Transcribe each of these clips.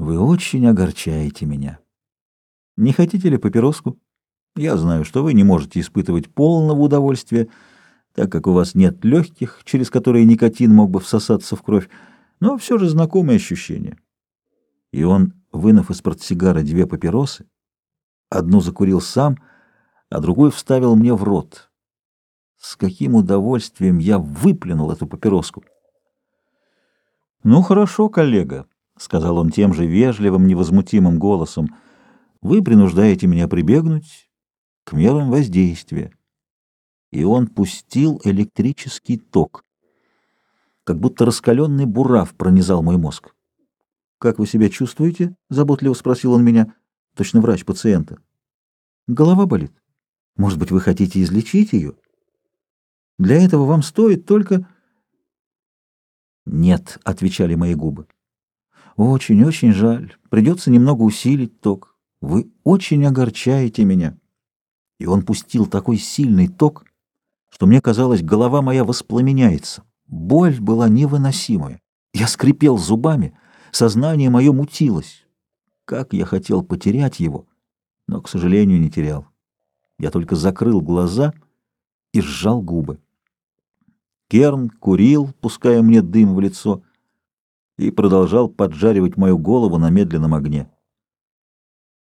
Вы очень огорчаете меня. Не хотите ли папироску? Я знаю, что вы не можете испытывать полного удовольствия, так как у вас нет легких, через которые никотин мог бы всосаться в кровь, но все же знакомое ощущение. И он, вынув из портсигара две папиросы, одну закурил сам, а другую вставил мне в рот. С каким удовольствием я выплюнул эту папироску. «Ну хорошо, коллега», — сказал он тем же вежливым, невозмутимым голосом, — «вы принуждаете меня прибегнуть к мерам воздействия». И он пустил электрический ток, как будто раскаленный бурав пронизал мой мозг. «Как вы себя чувствуете?» — заботливо спросил он меня, точно врач пациента. «Голова болит. Может быть, вы хотите излечить ее? Для этого вам стоит только...» «Нет», — отвечали мои губы. «Очень-очень жаль. Придется немного усилить ток. Вы очень огорчаете меня». И он пустил такой сильный ток, что мне казалось, голова моя воспламеняется. Боль была невыносимая. Я скрипел зубами, сознание мое мутилось. Как я хотел потерять его, но, к сожалению, не терял. Я только закрыл глаза и сжал губы. Керн курил, пуская мне дым в лицо, и продолжал поджаривать мою голову на медленном огне.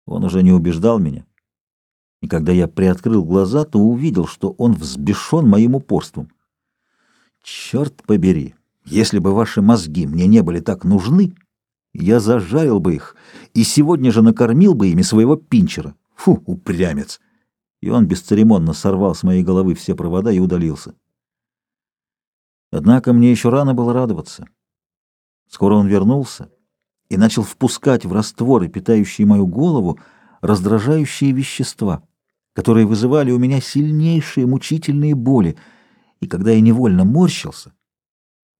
Он уже не убеждал меня, и когда я приоткрыл глаза, то увидел, что он взбешен моим упорством. «Черт побери! Если бы ваши мозги мне не были так нужны, я зажарил бы их и сегодня же накормил бы ими своего пинчера. Фу, упрямец!» И он бесцеремонно сорвал с моей головы все провода и удалился. Однако мне еще рано было радоваться. Скоро он вернулся и начал впускать в растворы, питающие мою голову, раздражающие вещества, которые вызывали у меня сильнейшие мучительные боли, и когда я невольно морщился,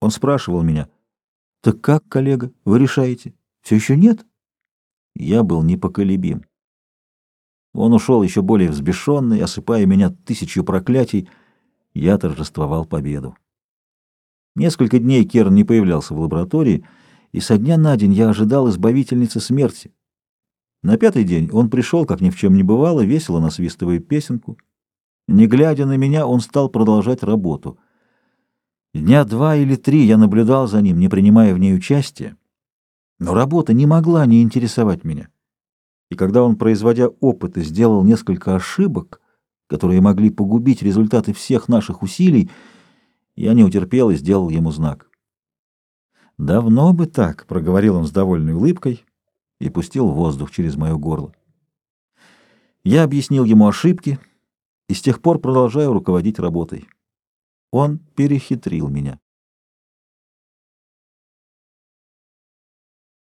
он спрашивал меня, «Так как, коллега, вы решаете? Все еще нет?» Я был непоколебим. Он ушел еще более взбешенный, осыпая меня тысячью проклятий. Я торжествовал победу. Несколько дней Керн не появлялся в лаборатории, и со дня на день я ожидал избавительницы смерти. На пятый день он пришел, как ни в чем не бывало, весело насвистывая песенку. Не глядя на меня, он стал продолжать работу. Дня два или три я наблюдал за ним, не принимая в ней участия, но работа не могла не интересовать меня. И когда он, производя опыты, сделал несколько ошибок, которые могли погубить результаты всех наших усилий, я не утерпел и сделал ему знак. «Давно бы так», — проговорил он с довольной улыбкой и пустил воздух через мое горло. Я объяснил ему ошибки и с тех пор продолжаю руководить работой. Он перехитрил меня.